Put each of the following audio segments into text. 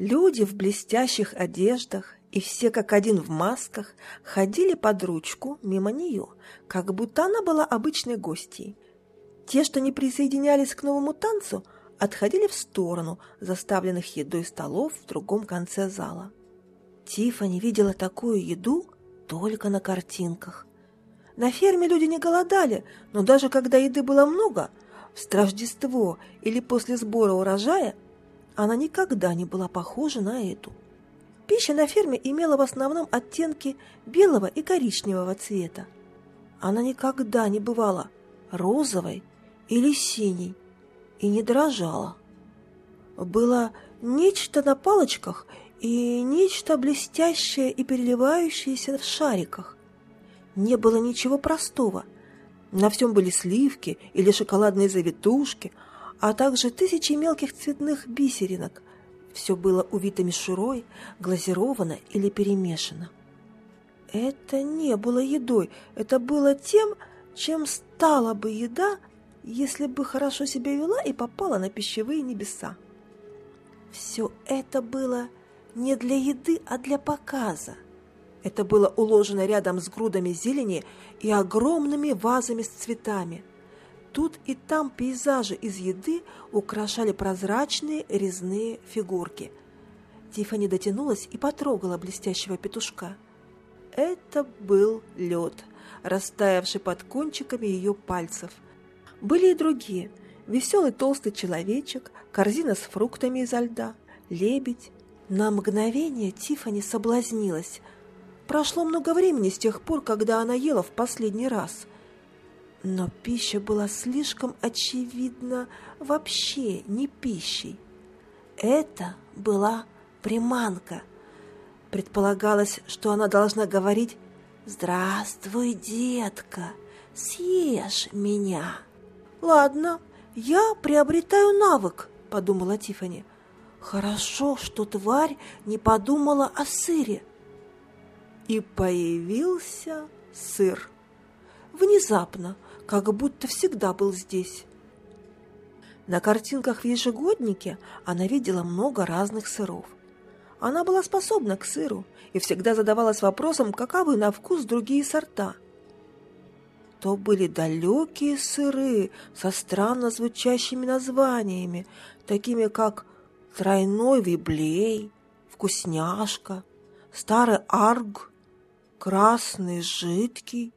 Люди в блестящих одеждах и все как один в масках ходили под ручку мимо нее, как будто она была обычной гостьей. Те, что не присоединялись к новому танцу, отходили в сторону заставленных едой столов в другом конце зала. Тиффани видела такую еду только на картинках. На ферме люди не голодали, но даже когда еды было много, в Рождество или после сбора урожая – она никогда не была похожа на эту. Пища на ферме имела в основном оттенки белого и коричневого цвета. Она никогда не бывала розовой или синей и не дрожала. Было нечто на палочках и нечто блестящее и переливающееся в шариках. Не было ничего простого. На всем были сливки или шоколадные завитушки – а также тысячи мелких цветных бисеринок. Все было увито мишурой, глазировано или перемешано. Это не было едой, это было тем, чем стала бы еда, если бы хорошо себя вела и попала на пищевые небеса. Все это было не для еды, а для показа. Это было уложено рядом с грудами зелени и огромными вазами с цветами – Тут и там пейзажи из еды украшали прозрачные резные фигурки. Тиффани дотянулась и потрогала блестящего петушка. Это был лед, растаявший под кончиками ее пальцев. Были и другие. Веселый толстый человечек, корзина с фруктами изо льда, лебедь. На мгновение Тиффани соблазнилась. Прошло много времени с тех пор, когда она ела в последний раз – но пища была слишком очевидно вообще не пищей. Это была приманка. Предполагалось, что она должна говорить «Здравствуй, детка, съешь меня». «Ладно, я приобретаю навык», — подумала Тифани. «Хорошо, что тварь не подумала о сыре». И появился сыр. Внезапно, как будто всегда был здесь. На картинках в ежегоднике она видела много разных сыров. Она была способна к сыру и всегда задавалась вопросом, каковы на вкус другие сорта. То были далекие сыры со странно звучащими названиями, такими как тройной виблей, вкусняшка, старый арг, красный жидкий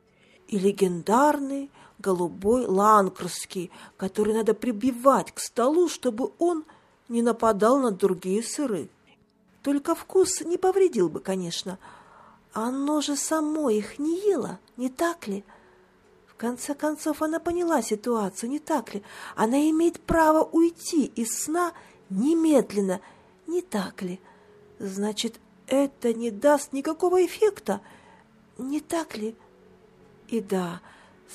и легендарный голубой ланкерский, который надо прибивать к столу, чтобы он не нападал на другие сыры. Только вкус не повредил бы, конечно. Оно же само их не ело, не так ли? В конце концов, она поняла ситуацию, не так ли? Она имеет право уйти из сна немедленно, не так ли? Значит, это не даст никакого эффекта, не так ли? И да,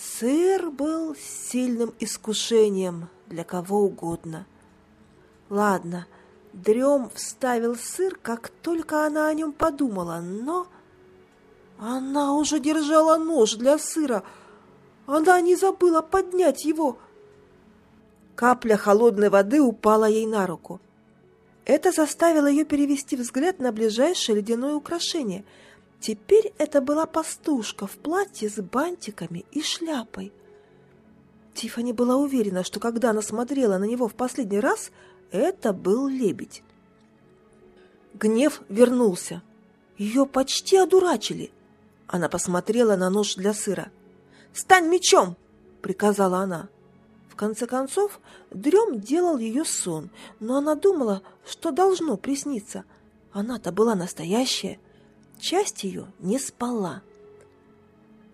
Сыр был сильным искушением для кого угодно. Ладно, Дрем вставил сыр, как только она о нем подумала, но... Она уже держала нож для сыра. Она не забыла поднять его. Капля холодной воды упала ей на руку. Это заставило ее перевести взгляд на ближайшее ледяное украшение — Теперь это была пастушка в платье с бантиками и шляпой. Тифани была уверена, что когда она смотрела на него в последний раз, это был лебедь. Гнев вернулся. Ее почти одурачили. Она посмотрела на нож для сыра. «Стань мечом!» — приказала она. В конце концов, дрем делал ее сон, но она думала, что должно присниться. Она-то была настоящая — Часть ее не спала.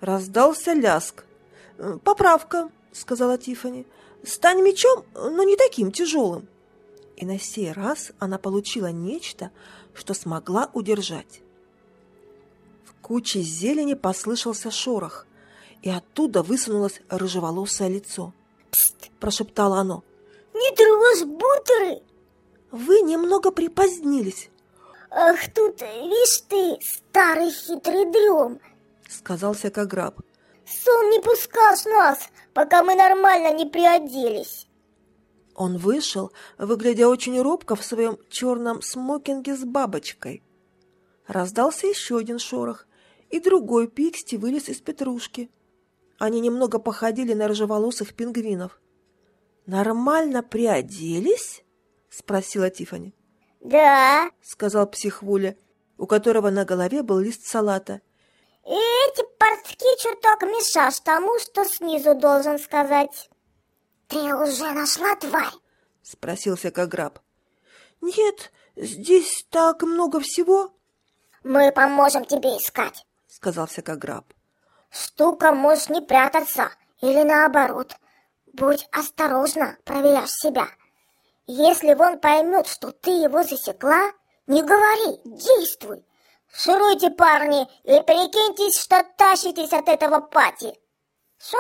Раздался ляск. «Э, «Поправка», — сказала Тифани. «Стань мечом, но не таким тяжелым». И на сей раз она получила нечто, что смогла удержать. В куче зелени послышался шорох, и оттуда высунулось рыжеволосое лицо. «Пст!» – прошептало оно. «Не трожь бутеры!» «Вы немного припозднились», Ах, тут, видишь ты, старый хитрый дрем, сказал Сякограб. Сон не пускал нас, пока мы нормально не приоделись. Он вышел, выглядя очень робко в своем черном смокинге с бабочкой. Раздался еще один шорох, и другой Пиксти вылез из петрушки. Они немного походили на рыжеволосых пингвинов. «Нормально приоделись?» — спросила Тифани. Да. — сказал психвуля, у которого на голове был лист салата. И эти портки чуток мешаешь тому, что снизу должен сказать. Ты уже нашла тварь? — спросился Каграб. «Нет, здесь так много всего», Мы поможем тебе искать. — сказал Всякограб. Штука может не прятаться, или наоборот. Будь осторожна, проверяешь себя. Если он поймет, что ты его засекла, не говори, действуй. Шуруйте, парни, и прикиньтесь, что тащитесь от этого пати. Что?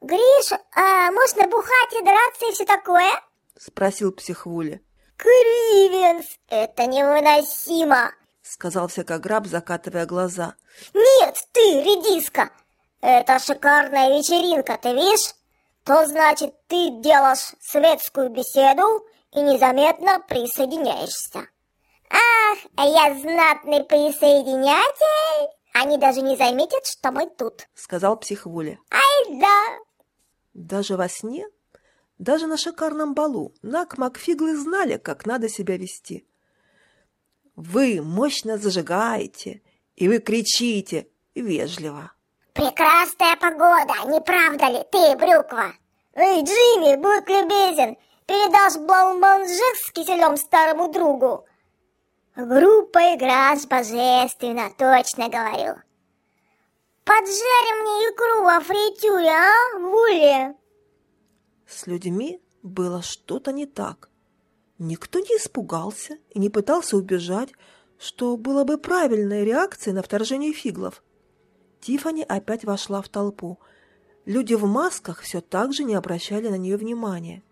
Гриш, а можно бухать и драться и все такое? — спросил психвуля. Кривенс, это невыносимо. — сказал Всякограб, закатывая глаза. Нет, ты, редиска, это шикарная вечеринка, ты видишь? То значит, ты делаешь светскую беседу и незаметно присоединяешься. Ах, а я знатный присоединятель! Они даже не заметят, что мы тут. — сказал психвуля. Ай да! Даже во сне, даже на шикарном балу Нак Макфиглы знали, как надо себя вести. Вы мощно зажигаете, и вы кричите вежливо. Прекрасная погода, не правда ли ты, Брюква? Эй, Джимми, будь любезен, передашь блауманжек с киселем старому другу. Группа играет божественно, точно говорю. Поджарим мне икру во фритюре, а, Вулли? С людьми было что-то не так. Никто не испугался и не пытался убежать, что было бы правильной реакцией на вторжение фиглов. Тифани опять вошла в толпу. Люди в масках все так же не обращали на нее внимания.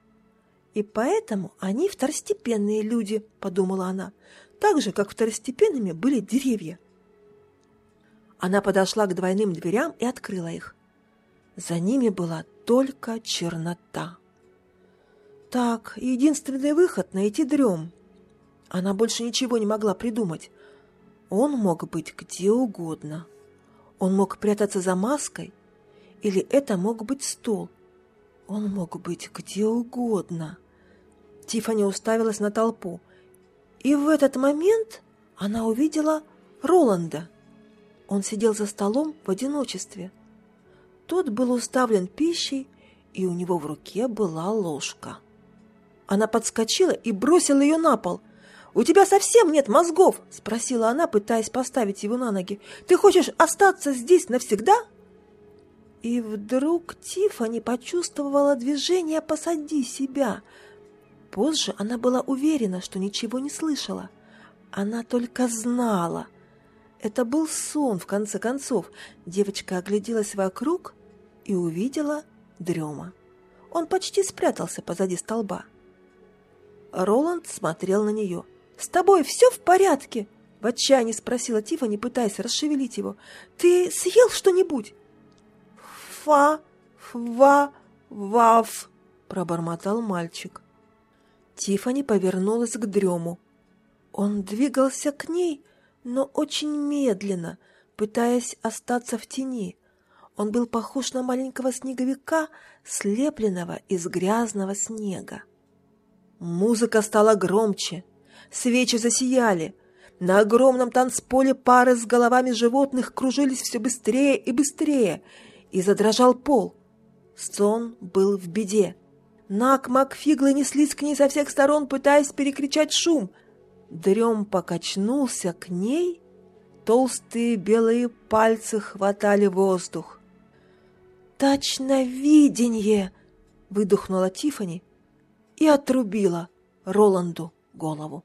«И поэтому они второстепенные люди», — подумала она, «так же, как второстепенными были деревья». Она подошла к двойным дверям и открыла их. За ними была только чернота. Так, единственный выход — найти дрем. Она больше ничего не могла придумать. Он мог быть где угодно. Он мог прятаться за маской, или это мог быть стол. Он мог быть где угодно. Тиффани уставилась на толпу. И в этот момент она увидела Роланда. Он сидел за столом в одиночестве. Тот был уставлен пищей, и у него в руке была ложка. Она подскочила и бросила ее на пол. «У тебя совсем нет мозгов?» – спросила она, пытаясь поставить его на ноги. «Ты хочешь остаться здесь навсегда?» И вдруг Тиффани почувствовала движение «посади себя». Позже она была уверена, что ничего не слышала. Она только знала. Это был сон, в конце концов. Девочка огляделась вокруг и увидела дрема. Он почти спрятался позади столба. Роланд смотрел на нее. «С тобой все в порядке?» В отчаянии спросила Тиффани, пытаясь расшевелить его. «Ты съел что-нибудь?» «Фа, фа, ваф», — пробормотал мальчик. Тиффани повернулась к дрему. Он двигался к ней, но очень медленно, пытаясь остаться в тени. Он был похож на маленького снеговика, слепленного из грязного снега. Музыка стала громче, свечи засияли. На огромном танцполе пары с головами животных кружились все быстрее и быстрее, и задрожал пол. Сон был в беде. Нак Макфиглы неслись к ней со всех сторон, пытаясь перекричать шум. Дрем покачнулся к ней, толстые белые пальцы хватали воздух. «Точно виденье!» — выдохнула Тифани и отрубила Роланду голову.